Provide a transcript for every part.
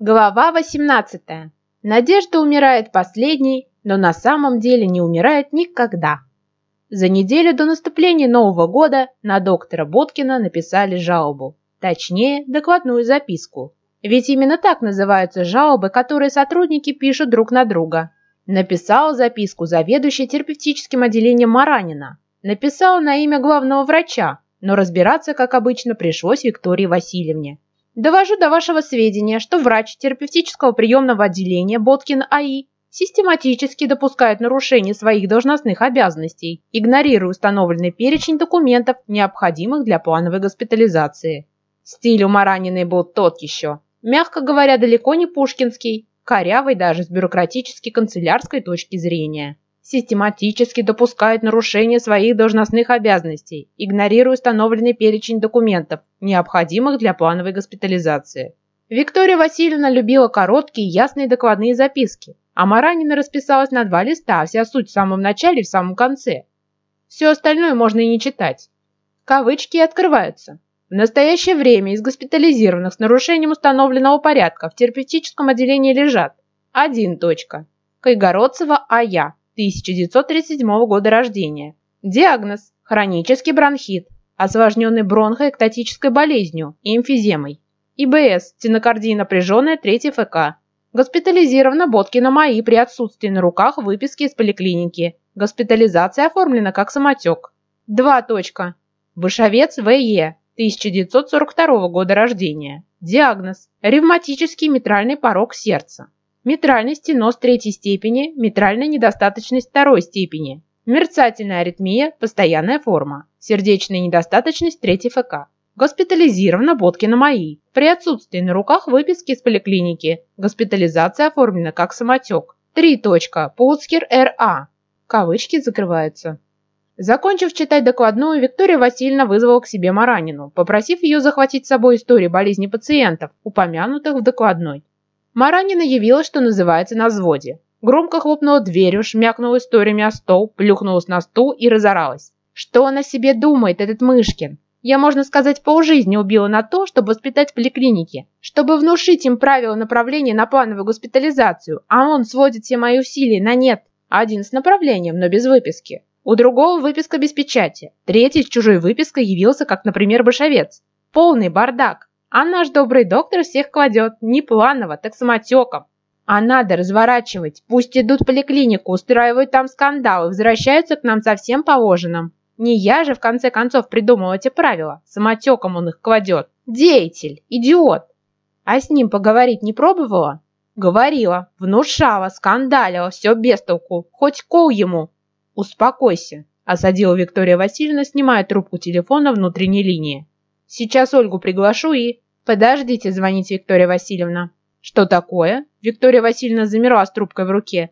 Глава 18. Надежда умирает последней, но на самом деле не умирает никогда. За неделю до наступления Нового года на доктора Боткина написали жалобу, точнее, докладную записку. Ведь именно так называются жалобы, которые сотрудники пишут друг на друга. Написал записку заведующий терапевтическим отделением Маранина. Написал на имя главного врача, но разбираться, как обычно, пришлось Виктории Васильевне. Довожу до вашего сведения, что врач терапевтического приемного отделения Боткин АИ систематически допускает нарушение своих должностных обязанностей, игнорируя установленный перечень документов, необходимых для плановой госпитализации. Стиль у Мараниной был тот еще, мягко говоря, далеко не пушкинский, корявый даже с бюрократически-канцелярской точки зрения систематически допускает нарушение своих должностных обязанностей, игнорируя установленный перечень документов, необходимых для плановой госпитализации. Виктория Васильевна любила короткие, ясные докладные записки, а Маранина расписалась на два листа, вся суть в самом начале и в самом конце. Все остальное можно и не читать. Кавычки открываются. В настоящее время из госпитализированных с нарушением установленного порядка в терапевтическом отделении лежат 1. Кайгородцева А.Я. 1937 года рождения. Диагноз – хронический бронхит, осложненный бронхоэктатической болезнью и эмфиземой. ИБС – стенокардия напряженная 3 ФК. Госпитализирована Боткина МАИ при отсутствии на руках выписки из поликлиники. Госпитализация оформлена как самотек. 2. Точка. Вышовец В.Е. 1942 года рождения. Диагноз – ревматический митральный порог сердца. Митральный стеноз третьей степени, митральная недостаточность второй степени, мерцательная аритмия, постоянная форма, сердечная недостаточность третьей ФК. Госпитализирована Боткина МАИ. При отсутствии на руках выписки из поликлиники. Госпитализация оформлена как самотек. 3. Пулцкер Р.А. Кавычки закрываются. Закончив читать докладную, Виктория Васильевна вызвала к себе Маранину, попросив ее захватить с собой истории болезни пациентов, упомянутых в докладной. Маранина явилась, что называется, на взводе. Громко хлопнула дверью, шмякнула историями о стол, плюхнулась на стул и разоралась. Что он о себе думает, этот Мышкин? Я, можно сказать, полжизни убила на то, чтобы воспитать в поликлинике, чтобы внушить им правила направления на плановую госпитализацию, а он сводит все мои усилия на нет. Один с направлением, но без выписки. У другого выписка без печати. Третий с чужой выпиской явился, как, например, Башовец. Полный бардак. А наш добрый доктор всех кладет, не планово, так самотеком. А надо разворачивать, пусть идут в поликлинику, устраивают там скандалы, возвращаются к нам со всем положенным. Не я же в конце концов придумал эти правила, самотеком он их кладет. Деятель, идиот. А с ним поговорить не пробовала? Говорила, внушала, скандалила, все без толку, хоть кол ему. Успокойся, осадила Виктория Васильевна, снимая трубку телефона внутренней линии. Сейчас Ольгу приглашу и... «Подождите звонить, Виктория Васильевна». «Что такое?» Виктория Васильевна замерла с трубкой в руке.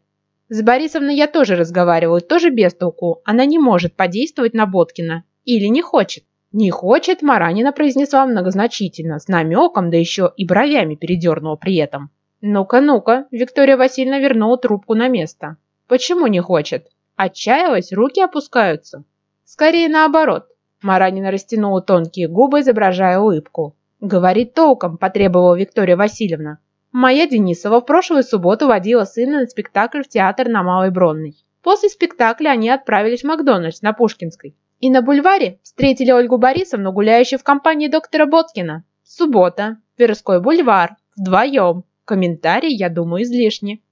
«С Борисовной я тоже разговариваю, тоже без толку. Она не может подействовать на Боткина. Или не хочет». «Не хочет», Маранина произнесла многозначительно, с намеком, да еще и бровями передернула при этом. «Ну-ка, ну-ка», Виктория Васильевна вернула трубку на место. «Почему не хочет?» Отчаялась, руки опускаются. «Скорее наоборот». Маранина растянула тонкие губы, изображая улыбку. «Говорит толком», – потребовала Виктория Васильевна. Моя Денисова в прошлую субботу водила сына на спектакль в театр на Малой Бронной. После спектакля они отправились в Макдональдс на Пушкинской. И на бульваре встретили Ольгу Борисовну, гуляющую в компании доктора Боткина. Суббота. Тверской бульвар. Вдвоем. Комментарий, я думаю, излишне.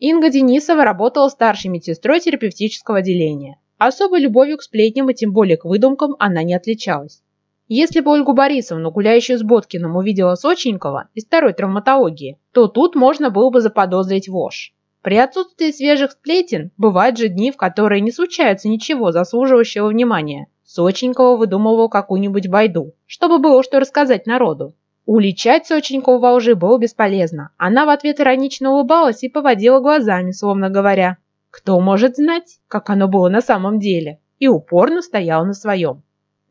Инга Денисова работала старшей медсестрой терапевтического отделения. Особой любовью к сплетням и тем более к выдумкам она не отличалась. Если бы Ольгу Борисовну, гуляющую с Боткиным, увидела Соченькова из второй травматологии, то тут можно было бы заподозрить вошь. При отсутствии свежих сплетен бывают же дни, в которые не случается ничего заслуживающего внимания. Соченькова выдумывал какую-нибудь байду, чтобы было что рассказать народу. Уличать Соченькову во лжи было бесполезно. Она в ответ иронично улыбалась и поводила глазами, словно говоря, кто может знать, как оно было на самом деле, и упорно стояла на своем.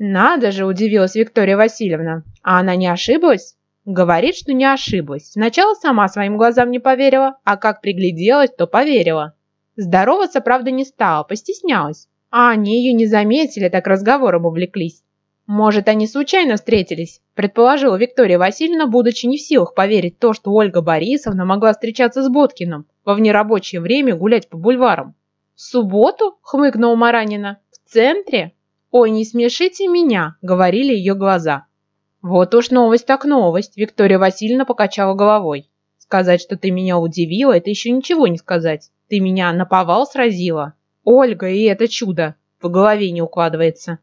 «Надо же!» – удивилась Виктория Васильевна. «А она не ошиблась?» Говорит, что не ошиблась. Сначала сама своим глазам не поверила, а как пригляделась, то поверила. Здороваться, правда, не стала, постеснялась. А они ее не заметили, так разговором увлеклись. Может, они случайно встретились, предположила Виктория Васильевна, будучи не в силах поверить то, что Ольга Борисовна могла встречаться с Боткиным, во внерабочее время гулять по бульварам. «В субботу?» – хмыкнул Маранина. «В центре?» «Ой, не смешите меня», – говорили ее глаза. «Вот уж новость так новость», – Виктория Васильевна покачала головой. «Сказать, что ты меня удивила, это еще ничего не сказать. Ты меня наповал сразила. Ольга, и это чудо. В голове не укладывается».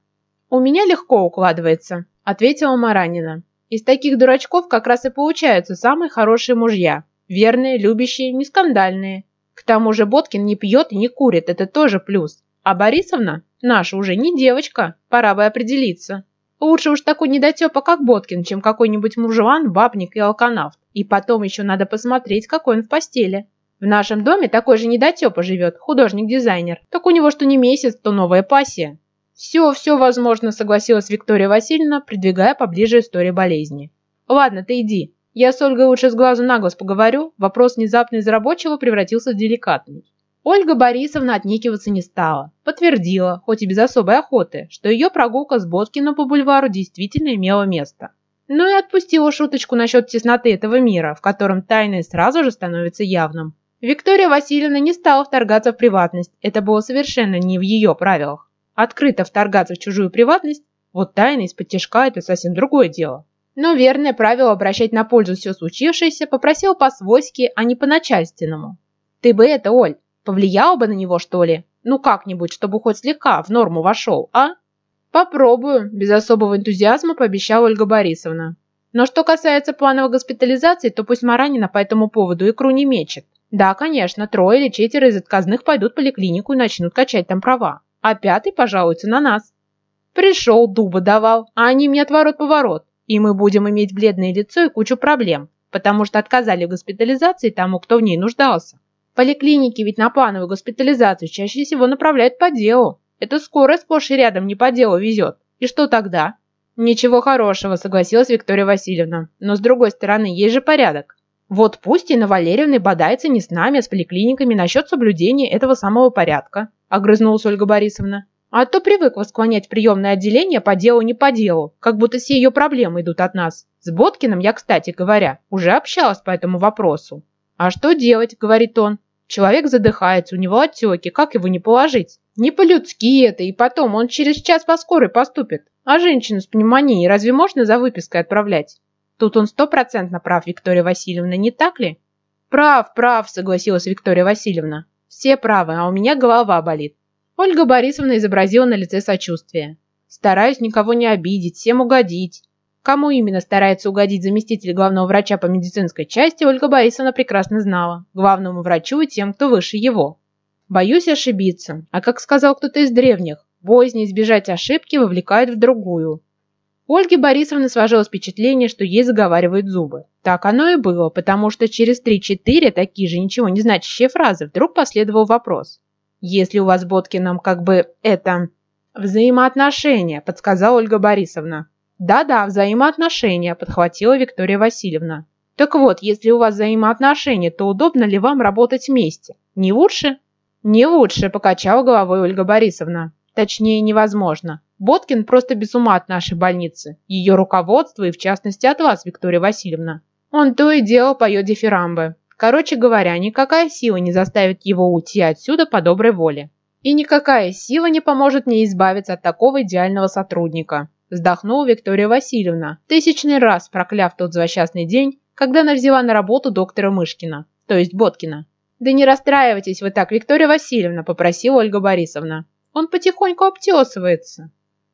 «У меня легко укладывается», – ответила Маранина. «Из таких дурачков как раз и получаются самые хорошие мужья. Верные, любящие, не скандальные. К тому же Боткин не пьет и не курит, это тоже плюс. А Борисовна, наша уже не девочка, пора бы определиться. Лучше уж такой недотепа, как Боткин, чем какой-нибудь мужлан, бабник и алканавт. И потом еще надо посмотреть, какой он в постели. В нашем доме такой же недотепа живет, художник-дизайнер. Так у него что не месяц, то новая пассия. Все, все возможно, согласилась Виктория Васильевна, придвигая поближе историю болезни. Ладно, ты иди, я с Ольгой лучше с глазу на глаз поговорю, вопрос внезапно из рабочего превратился в деликатный. Ольга Борисовна отнекиваться не стала, подтвердила, хоть и без особой охоты, что ее прогулка с Боткиным по бульвару действительно имела место. Но и отпустила шуточку насчет тесноты этого мира, в котором тайное сразу же становится явным. Виктория Васильевна не стала вторгаться в приватность, это было совершенно не в ее правилах. Открыто вторгаться в чужую приватность, вот тайна из-под тяжка – это совсем другое дело. Но верное правило обращать на пользу все случившееся попросил по-свойски, а не по-начальственному. «Ты бы это, Оль, повлиял бы на него, что ли? Ну как-нибудь, чтобы хоть слегка в норму вошел, а?» «Попробую», – без особого энтузиазма пообещала Ольга Борисовна. «Но что касается плановой госпитализации, то пусть Маранина по этому поводу икру не мечет. Да, конечно, трое или четверо из отказных пойдут в поликлинику и начнут качать там права, а пятый пожалуется на нас. Пришел, дуба давал, а они мне отворот-поворот. И мы будем иметь бледное лицо и кучу проблем, потому что отказали в госпитализации тому, кто в ней нуждался. Поликлиники ведь на плановую госпитализацию чаще всего направляют по делу. Это скорая сплошь и рядом не по делу везет. И что тогда? Ничего хорошего, согласилась Виктория Васильевна. Но с другой стороны, есть же порядок. Вот пусть Инна Валерьевна бодается не с нами, а с поликлиниками насчет соблюдения этого самого порядка, огрызнулась Ольга Борисовна. А то привыкла склонять приемное отделение по делу не по делу, как будто все ее проблемы идут от нас. С Боткиным я, кстати говоря, уже общалась по этому вопросу. «А что делать?» – говорит он. «Человек задыхается, у него отеки, как его не положить? Не по-людски это, и потом он через час по скорой поступит. А женщину с пневмонией разве можно за выпиской отправлять?» Тут он стопроцентно прав, Виктория Васильевна, не так ли? «Прав, прав», – согласилась Виктория Васильевна. «Все правы, а у меня голова болит. Ольга Борисовна изобразила на лице сочувствие. «Стараюсь никого не обидеть, всем угодить». Кому именно старается угодить заместитель главного врача по медицинской части, Ольга Борисовна прекрасно знала. Главному врачу и тем, кто выше его. Боюсь ошибиться. А как сказал кто-то из древних, боязни избежать ошибки вовлекает в другую. Ольге Борисовне сложилось впечатление, что ей заговаривают зубы. Так оно и было, потому что через 3-4 такие же ничего не значащие фразы вдруг последовал вопрос. Если у вас с Боткиным как бы это... Взаимоотношения, подсказала Ольга Борисовна. Да-да, взаимоотношения, подхватила Виктория Васильевна. Так вот, если у вас взаимоотношения, то удобно ли вам работать вместе? Не лучше? Не лучше, покачала головой Ольга Борисовна. Точнее, невозможно. Боткин просто без ума от нашей больницы, ее руководства и в частности от вас, Виктория Васильевна. Он то и дело поет дифирамбы. Короче говоря, никакая сила не заставит его уйти отсюда по доброй воле. И никакая сила не поможет мне избавиться от такого идеального сотрудника. Вздохнула Виктория Васильевна, тысячный раз прокляв тот злосчастный день, когда она взяла на работу доктора Мышкина, то есть Боткина. «Да не расстраивайтесь вы так, Виктория Васильевна», – попросила Ольга Борисовна. «Он потихоньку обтесывается.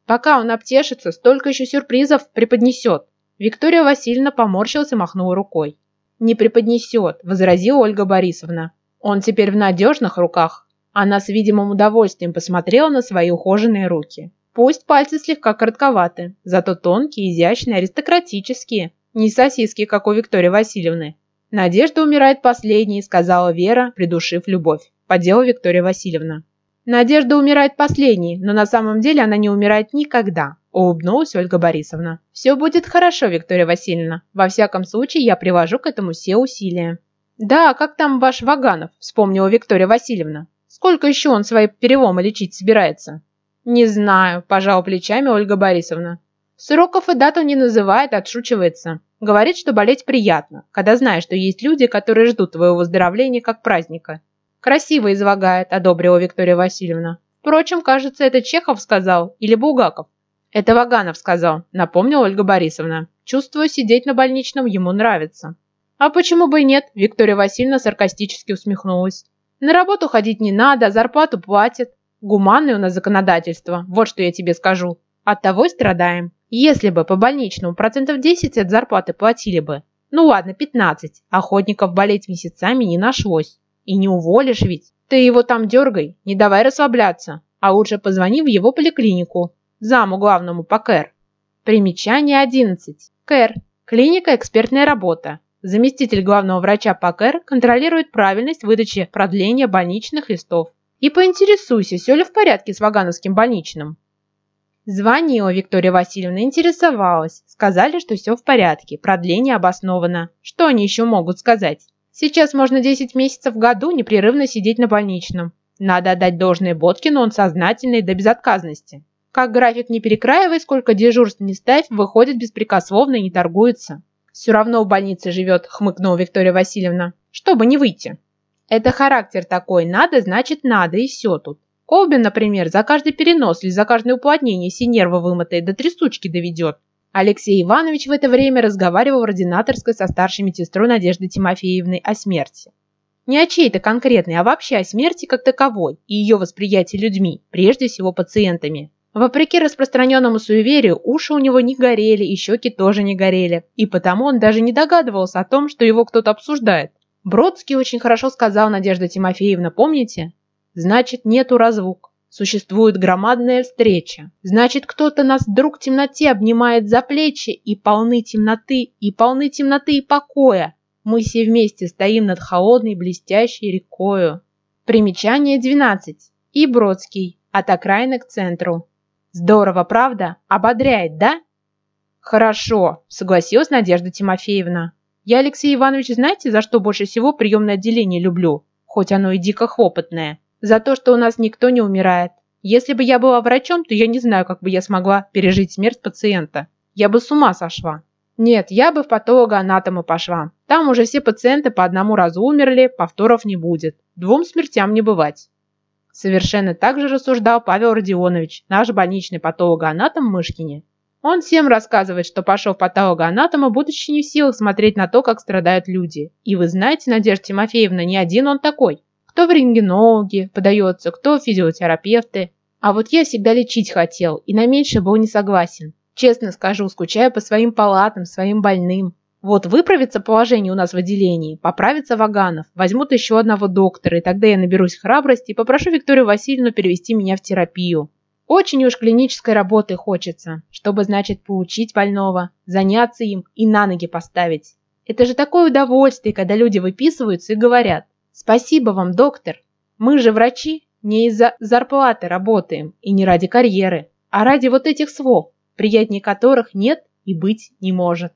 Пока он обтешится, столько еще сюрпризов преподнесет». Виктория Васильевна поморщилась и махнула рукой. «Не преподнесет», – возразила Ольга Борисовна. «Он теперь в надежных руках». Она с видимым удовольствием посмотрела на свои ухоженные руки. Пусть пальцы слегка коротковаты, зато тонкие, изящные, аристократические. Не сосиски, как у Виктории Васильевны. «Надежда умирает последней», – сказала Вера, придушив любовь. Подела Виктория Васильевна. «Надежда умирает последней, но на самом деле она не умирает никогда. Улыбнулась Ольга Борисовна. «Все будет хорошо, Виктория Васильевна. Во всяком случае, я привожу к этому все усилия». «Да, как там ваш Ваганов?» – вспомнила Виктория Васильевна. «Сколько еще он свои переломы лечить собирается?» «Не знаю», – пожала плечами Ольга Борисовна. Сроков и дату не называет, отшучивается. Говорит, что болеть приятно, когда знаешь, что есть люди, которые ждут твоего выздоровления как праздника. Красиво излагает, одобрила Виктория Васильевна. Впрочем, кажется, это Чехов сказал или Булгаков. Это Ваганов сказал, напомнила Ольга Борисовна. Чувствую, сидеть на больничном ему нравится. А почему бы и нет? Виктория Васильевна саркастически усмехнулась. На работу ходить не надо, зарплату платят. Гуманное у нас законодательство, вот что я тебе скажу. От того и страдаем. Если бы по больничному процентов 10 от зарплаты платили бы, ну ладно, 15, охотников болеть месяцами не нашлось. И не уволишь ведь. Ты его там дергай, не давай расслабляться, а лучше позвони в его поликлинику, заму главному по КЭР. Примечание 11. КЭР. Клиника «Экспертная работа». Заместитель главного врача по КЭР контролирует правильность выдачи продления больничных листов. И поинтересуйся, все ли в порядке с Вагановским больничным. Звонила Виктория Васильевна, интересовалась. Сказали, что все в порядке, продление обосновано. Что они еще могут сказать? Сейчас можно 10 месяцев в году непрерывно сидеть на больничном. Надо отдать должное Боткину, он сознательный до безотказности. Как график не перекраивай, сколько дежурств не ставь, выходит беспрекословно и не торгуется. Все равно в больнице живет, хмыкнула Виктория Васильевна. Чтобы не выйти. Это характер такой, надо, значит надо, и все тут. Колбин, например, за каждый перенос или за каждое уплотнение все нервы вымотает, до трясучки доведет. Алексей Иванович в это время разговаривал в ординаторской со старшей медсестрой Надеждой Тимофеевной о смерти. Не о чьей-то конкретной, а вообще о смерти как таковой и ее восприятии людьми, прежде всего пациентами. Вопреки распространенному суеверию, уши у него не горели и щеки тоже не горели, и потому он даже не догадывался о том, что его кто-то обсуждает. Бродский очень хорошо сказал Надежда Тимофеевна, помните? Значит, нету разлук. Существует громадная встреча. Значит, кто-то нас вдруг в темноте обнимает за плечи, и полны темноты, и полны темноты и покоя. Мы все вместе стоим над холодной блестящей рекою. Примечание 12. И Бродский. От окраины к центру. Здорово, правда? Ободряет, да? Хорошо, согласилась Надежда Тимофеевна. Я, Алексей Иванович, знаете, за что больше всего приемное отделение люблю? Хоть оно и дико хлопотное. За то, что у нас никто не умирает. Если бы я была врачом, то я не знаю, как бы я смогла пережить смерть пациента. Я бы с ума сошла. Нет, я бы в патологоанатома пошла. Там уже все пациенты по одному разу умерли, повторов не будет. Двум смертям не бывать. Совершенно так же рассуждал Павел Родионович, наш больничный патологоанатом Мышкине. Он всем рассказывает, что пошел патологоанатома, будучи не в силах смотреть на то, как страдают люди. И вы знаете, Надежда Тимофеевна, не один он такой. Кто в рентгенологи подается, кто физиотерапевты. А вот я всегда лечить хотел и на меньше был не согласен. Честно скажу, скучаю по своим палатам, своим больным. Вот выправится положение у нас в отделении, поправится Ваганов, возьмут еще одного доктора, и тогда я наберусь храбрости и попрошу Викторию Васильевну перевести меня в терапию. Очень уж клинической работы хочется, чтобы, значит, поучить больного, заняться им и на ноги поставить. Это же такое удовольствие, когда люди выписываются и говорят Спасибо вам, доктор. Мы же врачи не из-за зарплаты работаем и не ради карьеры, а ради вот этих слов, приятнее которых нет и быть не может.